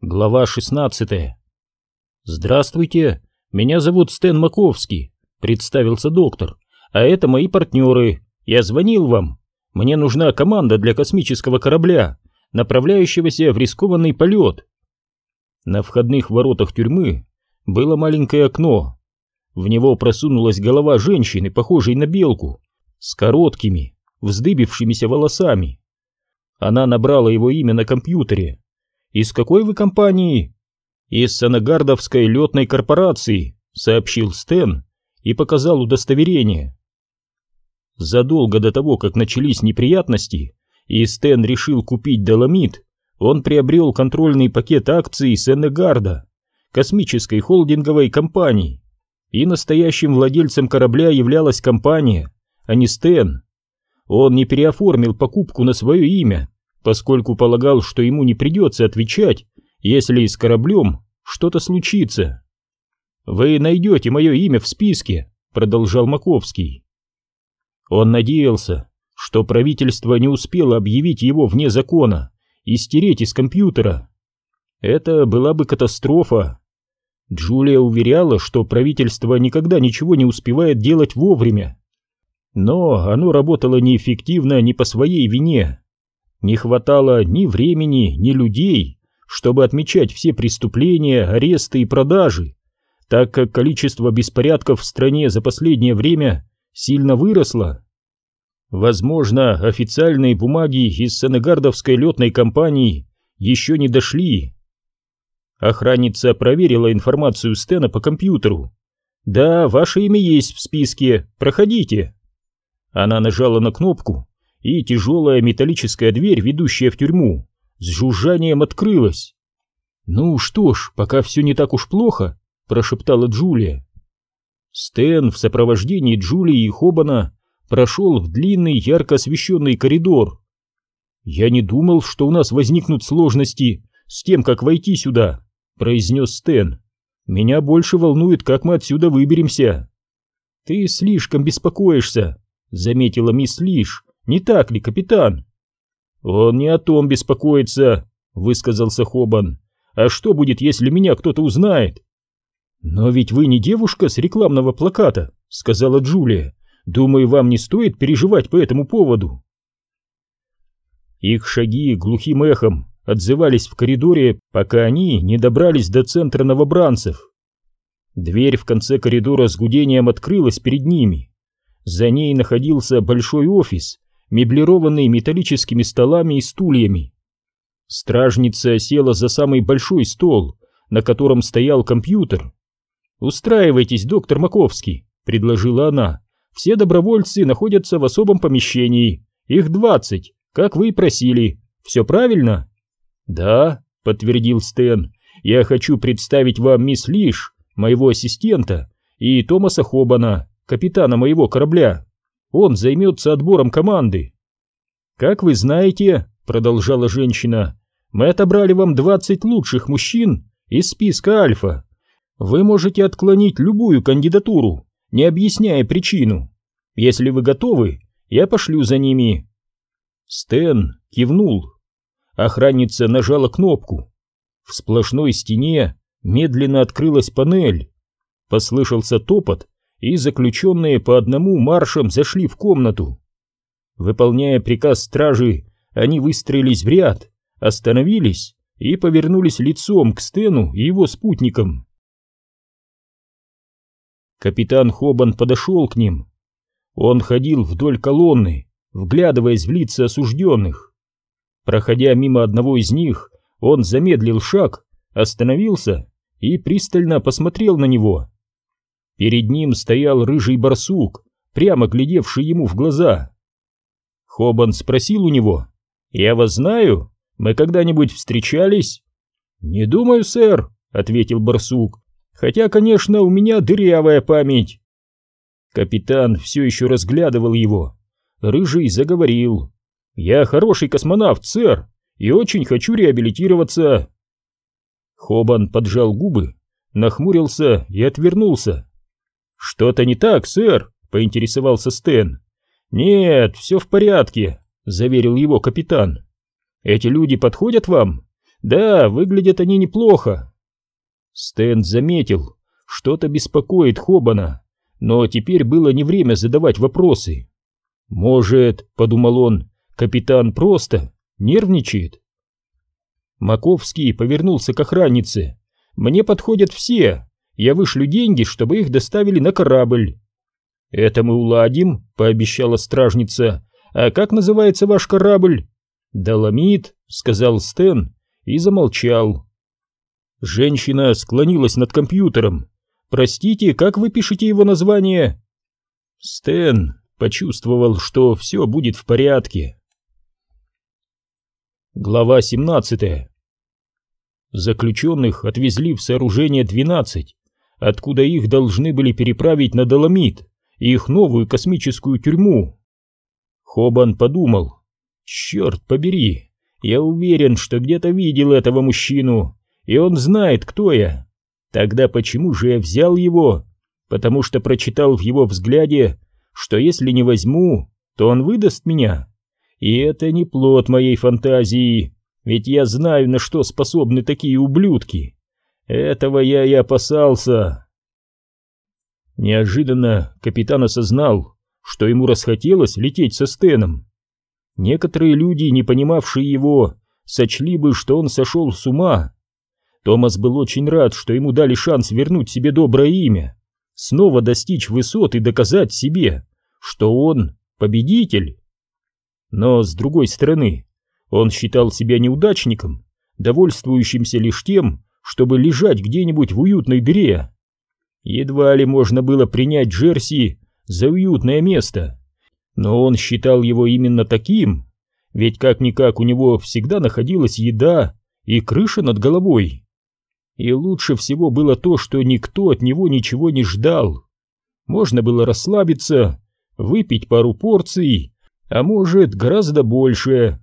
Глава 16 «Здравствуйте, меня зовут Стэн Маковский», — представился доктор. «А это мои партнеры. Я звонил вам. Мне нужна команда для космического корабля, направляющегося в рискованный полет». На входных воротах тюрьмы было маленькое окно. В него просунулась голова женщины, похожей на белку, с короткими, вздыбившимися волосами. Она набрала его имя на компьютере «Из какой вы компании?» «Из Санагардовской летной корпорации», — сообщил Стэн и показал удостоверение. Задолго до того, как начались неприятности, и Стэн решил купить доломит, он приобрел контрольный пакет акций Сенегарда, космической холдинговой компании, и настоящим владельцем корабля являлась компания, а не Стэн. Он не переоформил покупку на свое имя, поскольку полагал, что ему не придется отвечать, если с кораблем что-то случится. «Вы найдете мое имя в списке», — продолжал Маковский. Он надеялся, что правительство не успело объявить его вне закона и стереть из компьютера. Это была бы катастрофа. Джулия уверяла, что правительство никогда ничего не успевает делать вовремя. Но оно работало неэффективно не по своей вине. Не хватало ни времени, ни людей, чтобы отмечать все преступления, аресты и продажи, так как количество беспорядков в стране за последнее время сильно выросло. Возможно, официальные бумаги из Сенегардовской летной компании еще не дошли. Охранница проверила информацию Стена по компьютеру. «Да, ваше имя есть в списке, проходите». Она нажала на кнопку, и тяжелая металлическая дверь, ведущая в тюрьму, с жужжанием открылась. «Ну что ж, пока все не так уж плохо», — прошептала Джулия. Стэн в сопровождении Джулии и Хобана прошел в длинный ярко освещенный коридор. «Я не думал, что у нас возникнут сложности с тем, как войти сюда», — произнес Стэн. «Меня больше волнует, как мы отсюда выберемся». «Ты слишком беспокоишься», — заметила мисс Лиш, не так ли, капитан? Он не о том беспокоится, высказался Хобан. А что будет, если меня кто-то узнает? Но ведь вы не девушка с рекламного плаката, сказала Джулия. Думаю, вам не стоит переживать по этому поводу. Их шаги глухим эхом отзывались в коридоре, пока они не добрались до центра новобранцев. Дверь в конце коридора с гудением открылась перед ними. За ней находился большой офис, меблированный металлическими столами и стульями. Стражница села за самый большой стол, на котором стоял компьютер. «Устраивайтесь, доктор Маковский», — предложила она. «Все добровольцы находятся в особом помещении. Их двадцать, как вы и просили. Все правильно?» «Да», — подтвердил Стэн. «Я хочу представить вам мисс Лиш, моего ассистента, и Томаса Хобана, капитана моего корабля». Он займется отбором команды. Как вы знаете, продолжала женщина, мы отобрали вам 20 лучших мужчин из списка Альфа. Вы можете отклонить любую кандидатуру, не объясняя причину. Если вы готовы, я пошлю за ними. Стэн кивнул. Охранница нажала кнопку. В сплошной стене медленно открылась панель. Послышался топот, и заключенные по одному маршем зашли в комнату. Выполняя приказ стражи, они выстроились в ряд, остановились и повернулись лицом к Стену и его спутникам. Капитан Хобан подошел к ним. Он ходил вдоль колонны, вглядываясь в лица осужденных. Проходя мимо одного из них, он замедлил шаг, остановился и пристально посмотрел на него. Перед ним стоял рыжий барсук, прямо глядевший ему в глаза. Хобан спросил у него, «Я вас знаю? Мы когда-нибудь встречались?» «Не думаю, сэр», — ответил барсук, «хотя, конечно, у меня дырявая память». Капитан все еще разглядывал его. Рыжий заговорил. «Я хороший космонавт, сэр, и очень хочу реабилитироваться». Хобан поджал губы, нахмурился и отвернулся. «Что-то не так, сэр?» — поинтересовался Стэн. «Нет, все в порядке», — заверил его капитан. «Эти люди подходят вам? Да, выглядят они неплохо. Стэн заметил, что-то беспокоит Хобана, но теперь было не время задавать вопросы. Может, подумал он, капитан просто нервничает? Маковский повернулся к охраннице. Мне подходят все. Я вышлю деньги, чтобы их доставили на корабль. Это мы уладим, пообещала стражница. А как называется ваш корабль? Доломит, сказал Стэн и замолчал. Женщина склонилась над компьютером. Простите, как вы пишете его название? Стэн почувствовал, что все будет в порядке. Глава 17 Заключенных отвезли в сооружение 12, откуда их должны были переправить на Доломит их новую космическую тюрьму. Хобан подумал, черт побери, я уверен, что где-то видел этого мужчину, и он знает, кто я. Тогда почему же я взял его? Потому что прочитал в его взгляде, что если не возьму, то он выдаст меня. И это не плод моей фантазии, ведь я знаю, на что способны такие ублюдки. Этого я и опасался. Неожиданно капитан осознал, что ему расхотелось лететь со Стеном. Некоторые люди, не понимавшие его, сочли бы, что он сошел с ума. Томас был очень рад, что ему дали шанс вернуть себе доброе имя, снова достичь высот и доказать себе, что он победитель. Но, с другой стороны, он считал себя неудачником, довольствующимся лишь тем, чтобы лежать где-нибудь в уютной дыре. Едва ли можно было принять Джерси за уютное место, но он считал его именно таким, ведь как-никак у него всегда находилась еда и крыша над головой. И лучше всего было то, что никто от него ничего не ждал. Можно было расслабиться, выпить пару порций, а может гораздо больше.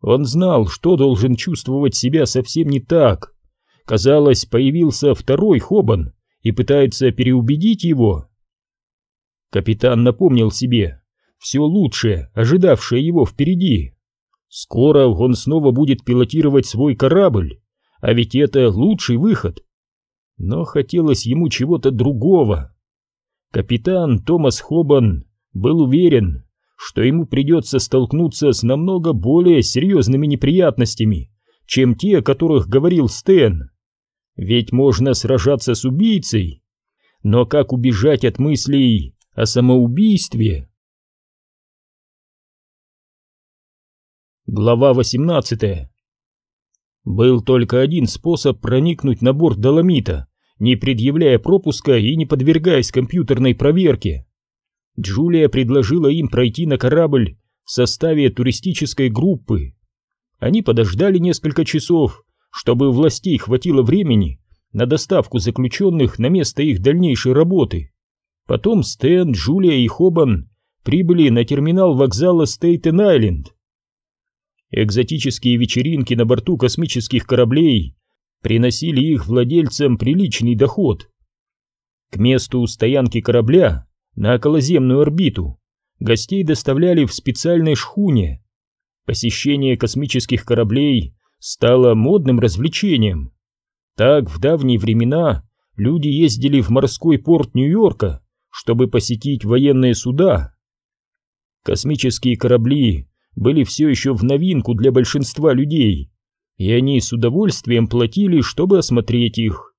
Он знал, что должен чувствовать себя совсем не так. Казалось, появился второй Хобан и пытается переубедить его. Капитан напомнил себе все лучшее, ожидавшее его впереди. Скоро он снова будет пилотировать свой корабль, а ведь это лучший выход. Но хотелось ему чего-то другого. Капитан Томас Хобан был уверен, что ему придется столкнуться с намного более серьезными неприятностями, чем те, о которых говорил Стэн. Ведь можно сражаться с убийцей, но как убежать от мыслей о самоубийстве? Глава 18 Был только один способ проникнуть на борт Доломита, не предъявляя пропуска и не подвергаясь компьютерной проверке. Джулия предложила им пройти на корабль в составе туристической группы. Они подождали несколько часов, чтобы властей хватило времени на доставку заключенных на место их дальнейшей работы. Потом Стэн, Джулия и Хобан прибыли на терминал вокзала Стейтен-Айленд. Экзотические вечеринки на борту космических кораблей приносили их владельцам приличный доход. К месту стоянки корабля на околоземную орбиту гостей доставляли в специальной шхуне. Посещение космических кораблей стало модным развлечением. Так в давние времена люди ездили в морской порт Нью-Йорка, чтобы посетить военные суда. Космические корабли были все еще в новинку для большинства людей, и они с удовольствием платили, чтобы осмотреть их.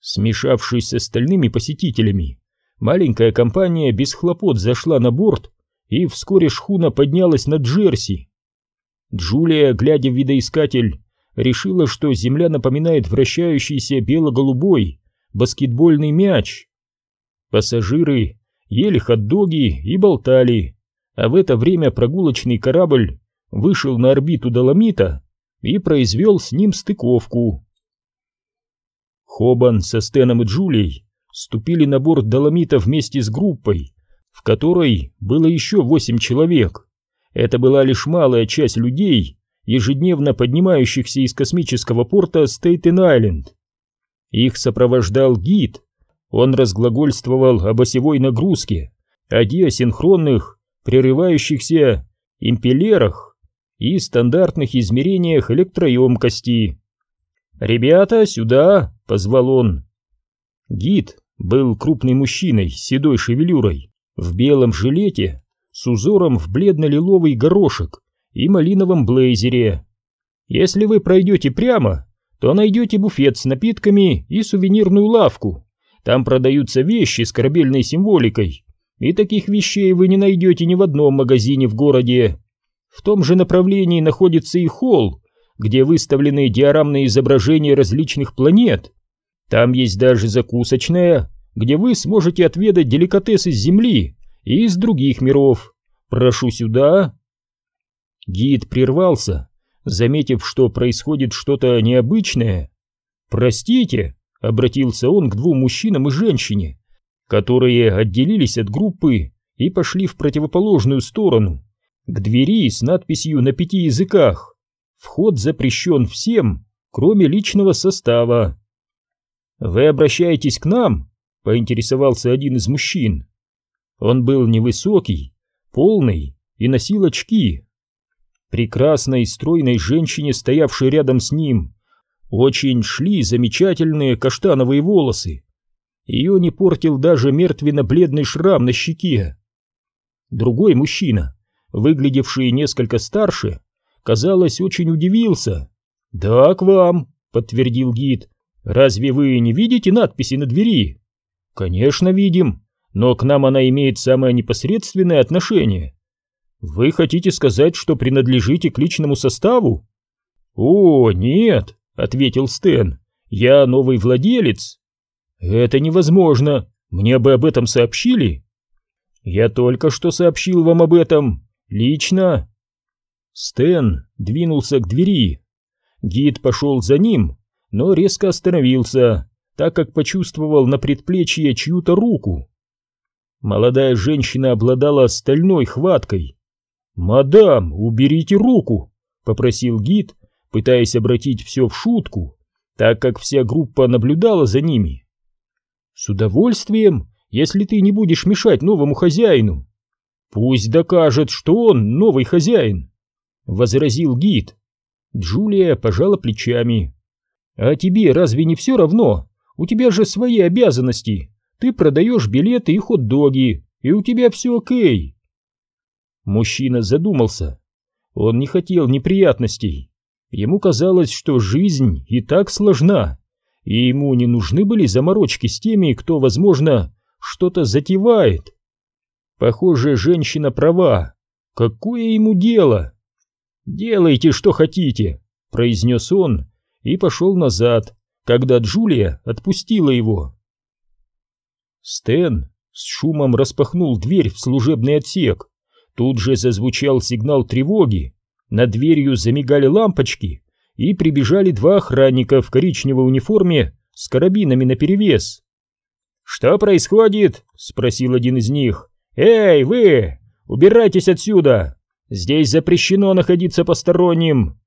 Смешавшись с остальными посетителями, Маленькая компания без хлопот зашла на борт, и вскоре шхуна поднялась над Джерси. Джулия, глядя в видоискатель, решила, что земля напоминает вращающийся бело-голубой баскетбольный мяч. Пассажиры ели хот-доги и болтали, а в это время прогулочный корабль вышел на орбиту Доломита и произвел с ним стыковку. Хобан со Стеном и Джулией ступили на борт Доломита вместе с группой, в которой было еще восемь человек. Это была лишь малая часть людей, ежедневно поднимающихся из космического порта Стейтен-Айленд. Их сопровождал гид. Он разглагольствовал об осевой нагрузке, о диасинхронных, прерывающихся импеллерах и стандартных измерениях электроемкости. «Ребята, сюда!» — позвал он. Гид был крупный мужчиной с седой шевелюрой, в белом жилете, с узором в бледно-лиловый горошек и малиновом блейзере. Если вы пройдете прямо, то найдете буфет с напитками и сувенирную лавку. Там продаются вещи с корабельной символикой, и таких вещей вы не найдете ни в одном магазине в городе. В том же направлении находится и холл, где выставлены диорамные изображения различных планет. Там есть даже закусочная, где вы сможете отведать деликатесы с Земли и из других миров. Прошу сюда. Гид прервался, заметив, что происходит что-то необычное. «Простите», — обратился он к двум мужчинам и женщине, которые отделились от группы и пошли в противоположную сторону, к двери с надписью на пяти языках. Вход запрещен всем, кроме личного состава. «Вы обращаетесь к нам?» — поинтересовался один из мужчин. Он был невысокий, полный и носил очки. Прекрасной стройной женщине, стоявшей рядом с ним, очень шли замечательные каштановые волосы. Ее не портил даже мертвенно-бледный шрам на щеке. Другой мужчина, выглядевший несколько старше, казалось, очень удивился. «Да, к вам», — подтвердил гид. «Разве вы не видите надписи на двери?» «Конечно, видим, но к нам она имеет самое непосредственное отношение. Вы хотите сказать, что принадлежите к личному составу? О, нет, ответил Стэн. Я новый владелец. Это невозможно. Мне бы об этом сообщили. Я только что сообщил вам об этом. Лично. Стэн двинулся к двери. Гид пошел за ним, но резко остановился, так как почувствовал на предплечье чью-то руку. Молодая женщина обладала стальной хваткой. «Мадам, уберите руку!» — попросил гид, пытаясь обратить все в шутку, так как вся группа наблюдала за ними. «С удовольствием, если ты не будешь мешать новому хозяину. Пусть докажет, что он новый хозяин», — возразил гид. Джулия пожала плечами. «А тебе разве не все равно? У тебя же свои обязанности. Ты продаешь билеты и хот-доги, и у тебя все окей». Мужчина задумался. Он не хотел неприятностей. Ему казалось, что жизнь и так сложна, и ему не нужны были заморочки с теми, кто, возможно, что-то затевает. Похоже, женщина права. Какое ему дело? «Делайте, что хотите», — произнес он и пошел назад, когда Джулия отпустила его. Стэн с шумом распахнул дверь в служебный отсек Тут же зазвучал сигнал тревоги, над дверью замигали лампочки, и прибежали два охранника в коричневой униформе с карабинами наперевес. «Что происходит?» — спросил один из них. «Эй, вы! Убирайтесь отсюда! Здесь запрещено находиться посторонним!»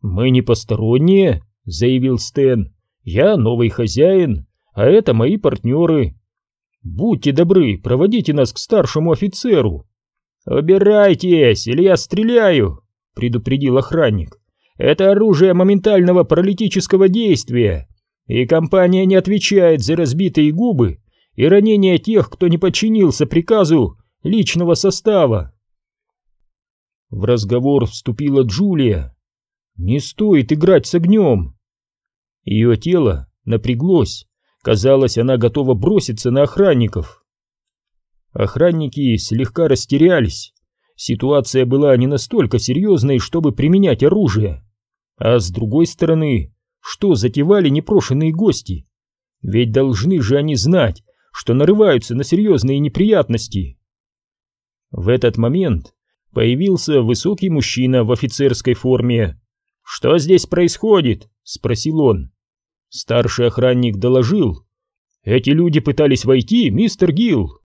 «Мы не посторонние», — заявил Стэн. «Я новый хозяин, а это мои партнеры. Будьте добры, проводите нас к старшему офицеру». «Убирайтесь, или я стреляю!» — предупредил охранник. «Это оружие моментального паралитического действия, и компания не отвечает за разбитые губы и ранения тех, кто не подчинился приказу личного состава». В разговор вступила Джулия. «Не стоит играть с огнем!» Ее тело напряглось, казалось, она готова броситься на охранников. Охранники слегка растерялись. Ситуация была не настолько серьезной, чтобы применять оружие. А с другой стороны, что затевали непрошенные гости? Ведь должны же они знать, что нарываются на серьезные неприятности. В этот момент появился высокий мужчина в офицерской форме. «Что здесь происходит?» — спросил он. Старший охранник доложил. «Эти люди пытались войти, мистер Гилл.